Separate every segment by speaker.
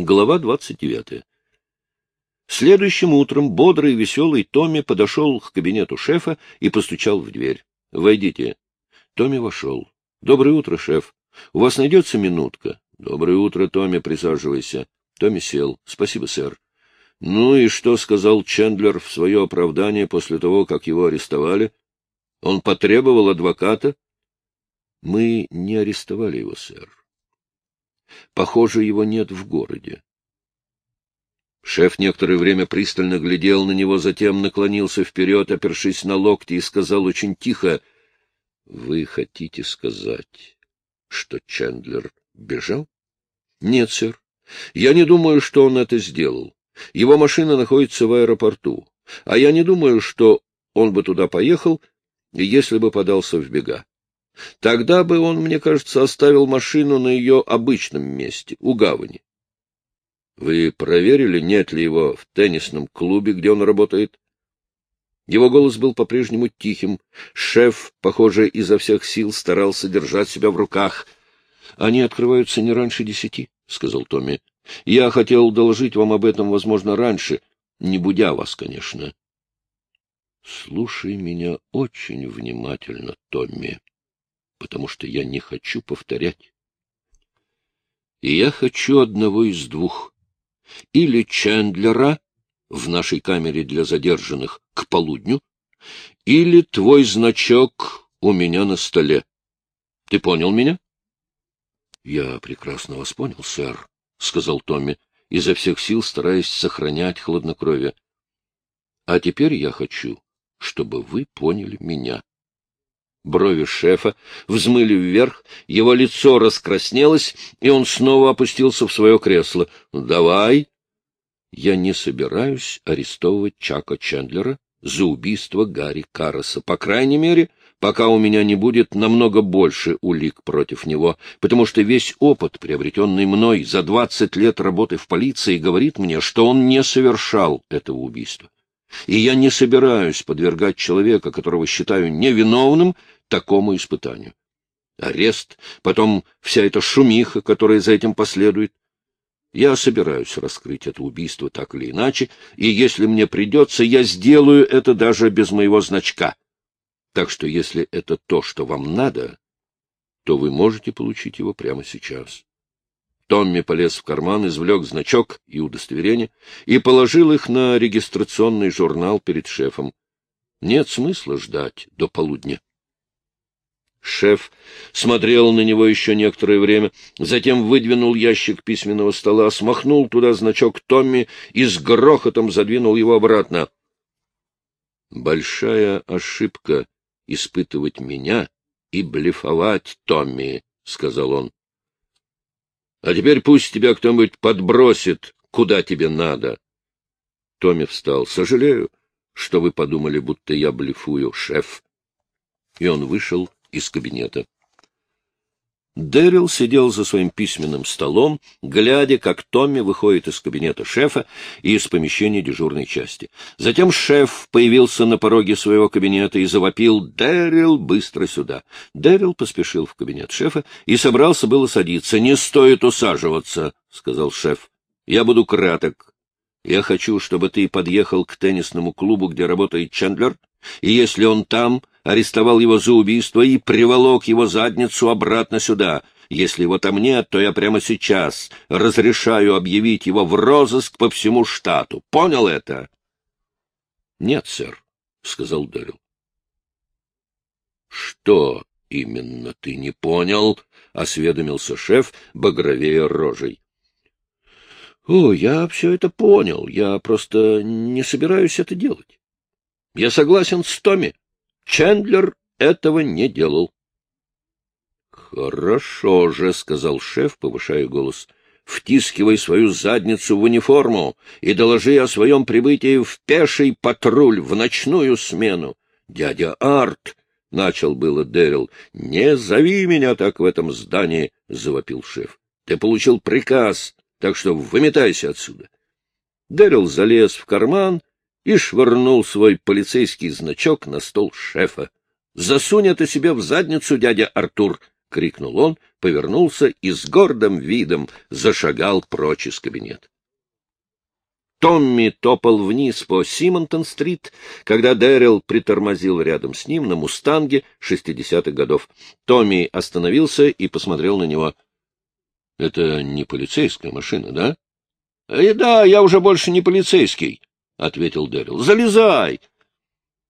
Speaker 1: Глава 29. Следующим утром бодрый и веселый Томми подошел к кабинету шефа и постучал в дверь. — Войдите. Томми вошел. — Доброе утро, шеф. У вас найдется минутка? — Доброе утро, Томми, присаживайся. Томми сел. — Спасибо, сэр. — Ну и что сказал Чендлер в свое оправдание после того, как его арестовали? Он потребовал адвоката? — Мы не арестовали его, сэр. Похоже, его нет в городе. Шеф некоторое время пристально глядел на него, затем наклонился вперед, опершись на локти, и сказал очень тихо, — Вы хотите сказать, что Чендлер бежал? — Нет, сэр. Я не думаю, что он это сделал. Его машина находится в аэропорту, а я не думаю, что он бы туда поехал, если бы подался в бега. Тогда бы он, мне кажется, оставил машину на ее обычном месте, у гавани. Вы проверили, нет ли его в теннисном клубе, где он работает? Его голос был по-прежнему тихим. Шеф, похоже, изо всех сил старался держать себя в руках. — Они открываются не раньше десяти, — сказал Томми. — Я хотел доложить вам об этом, возможно, раньше, не будя вас, конечно. — Слушай меня очень внимательно, Томми потому что я не хочу повторять. И я хочу одного из двух. Или Чендлера в нашей камере для задержанных к полудню, или твой значок у меня на столе. Ты понял меня? — Я прекрасно вас понял, сэр, — сказал Томми, изо всех сил стараясь сохранять хладнокровие. — А теперь я хочу, чтобы вы поняли меня. Брови шефа взмыли вверх, его лицо раскраснелось, и он снова опустился в свое кресло. — Давай. — Я не собираюсь арестовывать Чака Чендлера за убийство Гарри Карроса. По крайней мере, пока у меня не будет намного больше улик против него, потому что весь опыт, приобретенный мной за двадцать лет работы в полиции, говорит мне, что он не совершал этого убийства. И я не собираюсь подвергать человека, которого считаю невиновным, такому испытанию. Арест, потом вся эта шумиха, которая за этим последует. Я собираюсь раскрыть это убийство так или иначе, и если мне придется, я сделаю это даже без моего значка. Так что если это то, что вам надо, то вы можете получить его прямо сейчас. Томми полез в карман, извлек значок и удостоверение и положил их на регистрационный журнал перед шефом. Нет смысла ждать до полудня. Шеф смотрел на него еще некоторое время, затем выдвинул ящик письменного стола, смахнул туда значок Томми и с грохотом задвинул его обратно. «Большая ошибка испытывать меня и блефовать, Томми», — сказал он. А теперь пусть тебя кто-нибудь подбросит, куда тебе надо. Томми встал. Сожалею, что вы подумали, будто я блефую, шеф. И он вышел из кабинета. Дэрил сидел за своим письменным столом, глядя, как Томми выходит из кабинета шефа и из помещения дежурной части. Затем шеф появился на пороге своего кабинета и завопил «Дэрил, быстро сюда!». Дэрил поспешил в кабинет шефа и собрался было садиться. «Не стоит усаживаться», — сказал шеф. «Я буду краток. Я хочу, чтобы ты подъехал к теннисному клубу, где работает Чендлер, и если он там, арестовал его за убийство и приволок его задницу обратно сюда. Если его там нет, то я прямо сейчас разрешаю объявить его в розыск по всему штату. Понял это? — Нет, сэр, — сказал Дэрил. — Что именно ты не понял? — осведомился шеф, багровея рожей. — О, я все это понял. Я просто не собираюсь это делать. Я согласен с Томми. Чендлер этого не делал. — Хорошо же, — сказал шеф, повышая голос. — Втискивай свою задницу в униформу и доложи о своем прибытии в пеший патруль в ночную смену. — Дядя Арт! — начал было Дэрил. — Не зови меня так в этом здании! — завопил шеф. — Ты получил приказ, так что выметайся отсюда. Дэрил залез в карман и швырнул свой полицейский значок на стол шефа. — Засунь это себе в задницу, дядя Артур! — крикнул он, повернулся и с гордым видом зашагал прочь из кабинета. Томми топал вниз по Симонтон-стрит, когда Дэрил притормозил рядом с ним на «Мустанге» шестидесятых годов. Томми остановился и посмотрел на него. — Это не полицейская машина, да? — Да, я уже больше не полицейский, — ответил Дэрил. — Залезай!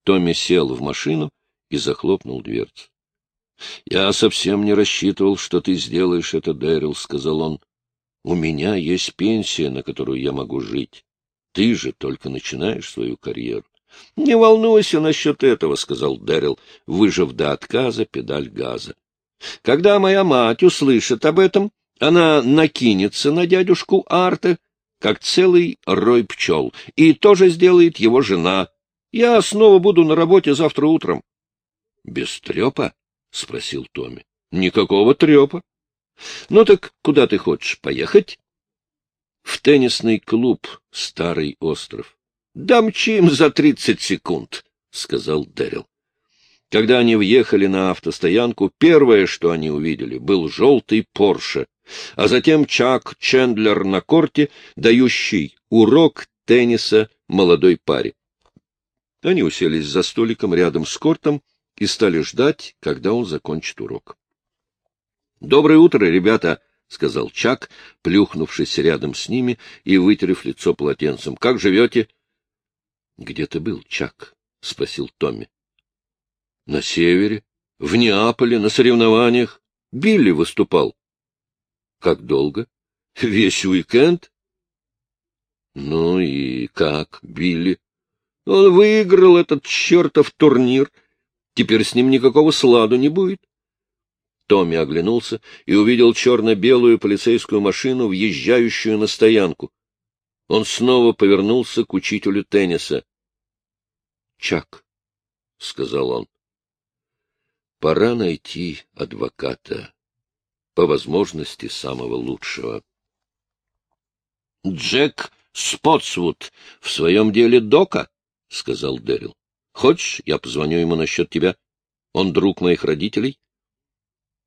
Speaker 1: Томми сел в машину и захлопнул дверцу. — Я совсем не рассчитывал, что ты сделаешь это, Дэрил, — сказал он. — У меня есть пенсия, на которую я могу жить. Ты же только начинаешь свою карьеру. — Не волнуйся насчет этого, — сказал Дэрил, выжав до отказа педаль газа. — Когда моя мать услышит об этом, она накинется на дядюшку Арта, как целый рой пчел, и тоже сделает его жена. Я снова буду на работе завтра утром. — Без трепа? — спросил Томми. — Никакого трепа. — Ну так куда ты хочешь поехать? в теннисный клуб «Старый остров». — Дамчим за тридцать секунд, — сказал Дэрил. Когда они въехали на автостоянку, первое, что они увидели, был желтый Порше, а затем Чак Чендлер на корте, дающий урок тенниса молодой паре. Они уселись за столиком рядом с кортом и стали ждать, когда он закончит урок. — Доброе утро, ребята! — сказал Чак, плюхнувшись рядом с ними и вытерев лицо полотенцем. — Как живете? — Где ты был, Чак? — спросил Томми. — На севере, в Неаполе, на соревнованиях. Билли выступал. — Как долго? — Весь уикенд. — Ну и как, Билли? Он выиграл этот чертов турнир. Теперь с ним никакого сладу не будет. Томми оглянулся и увидел черно-белую полицейскую машину, въезжающую на стоянку. Он снова повернулся к учителю тенниса. — Чак, — сказал он, — пора найти адвоката, по возможности самого лучшего. — Джек Спотсвуд в своем деле дока, — сказал Дэрил. — Хочешь, я позвоню ему насчет тебя? Он друг моих родителей.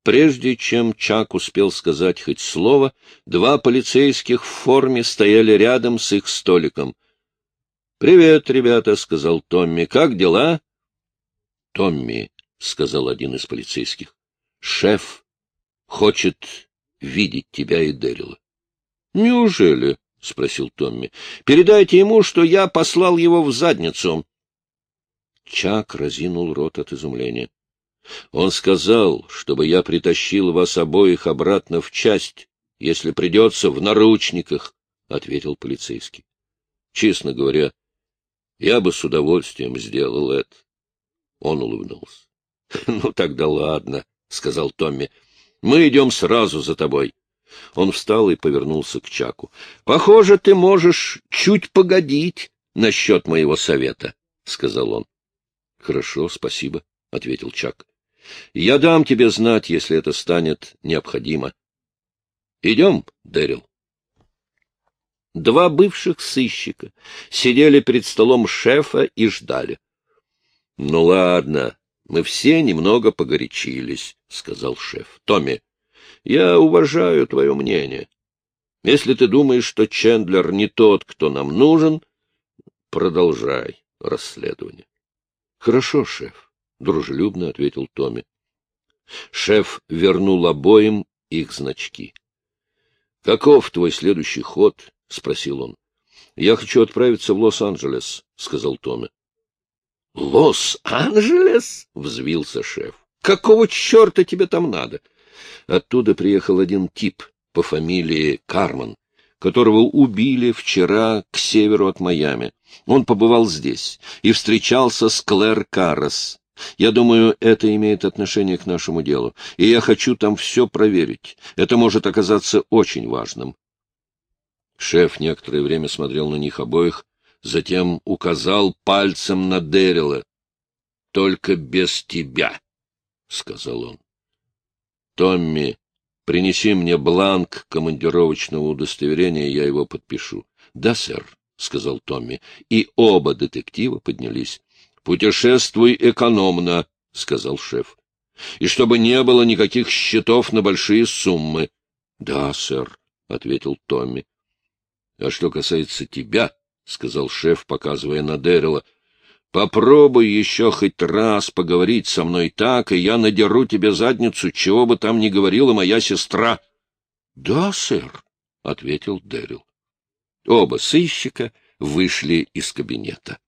Speaker 1: Прежде чем Чак успел сказать хоть слово, два полицейских в форме стояли рядом с их столиком. — Привет, ребята, — сказал Томми. — Как дела? — Томми, — сказал один из полицейских, — шеф хочет видеть тебя и Дэрила. — Неужели? — спросил Томми. — Передайте ему, что я послал его в задницу. Чак разинул рот от изумления. Он сказал, чтобы я притащил вас обоих обратно в часть, если придется, в наручниках, — ответил полицейский. Честно говоря, я бы с удовольствием сделал это. Он улыбнулся. — Ну, тогда ладно, — сказал Томми. — Мы идем сразу за тобой. Он встал и повернулся к Чаку. — Похоже, ты можешь чуть погодить насчет моего совета, — сказал он. — Хорошо, спасибо, — ответил Чак. Я дам тебе знать, если это станет необходимо. Идем, Дэрил. Два бывших сыщика сидели перед столом шефа и ждали. — Ну ладно, мы все немного погорячились, — сказал шеф. — Томми, я уважаю твое мнение. Если ты думаешь, что Чендлер не тот, кто нам нужен, продолжай расследование. — Хорошо, шеф дружелюбно ответил Томми. Шеф вернул обоим их значки. — Каков твой следующий ход? — спросил он. — Я хочу отправиться в Лос-Анджелес, — сказал Томми. — Лос-Анджелес? — взвился шеф. — Какого черта тебе там надо? Оттуда приехал один тип по фамилии Карман, которого убили вчера к северу от Майами. Он побывал здесь и встречался с Клэр Каррес, я думаю, это имеет отношение к нашему делу, и я хочу там все проверить. Это может оказаться очень важным. Шеф некоторое время смотрел на них обоих, затем указал пальцем на Дэрила. — Только без тебя, — сказал он. — Томми, принеси мне бланк командировочного удостоверения, я его подпишу. — Да, сэр, — сказал Томми, и оба детектива поднялись. — Путешествуй экономно, — сказал шеф. И чтобы не было никаких счетов на большие суммы. — Да, сэр, — ответил Томми. — А что касается тебя, — сказал шеф, показывая на Дэрила, — попробуй еще хоть раз поговорить со мной так, и я надеру тебе задницу, чего бы там ни говорила моя сестра. — Да, сэр, — ответил Дэрил. Оба сыщика вышли из кабинета.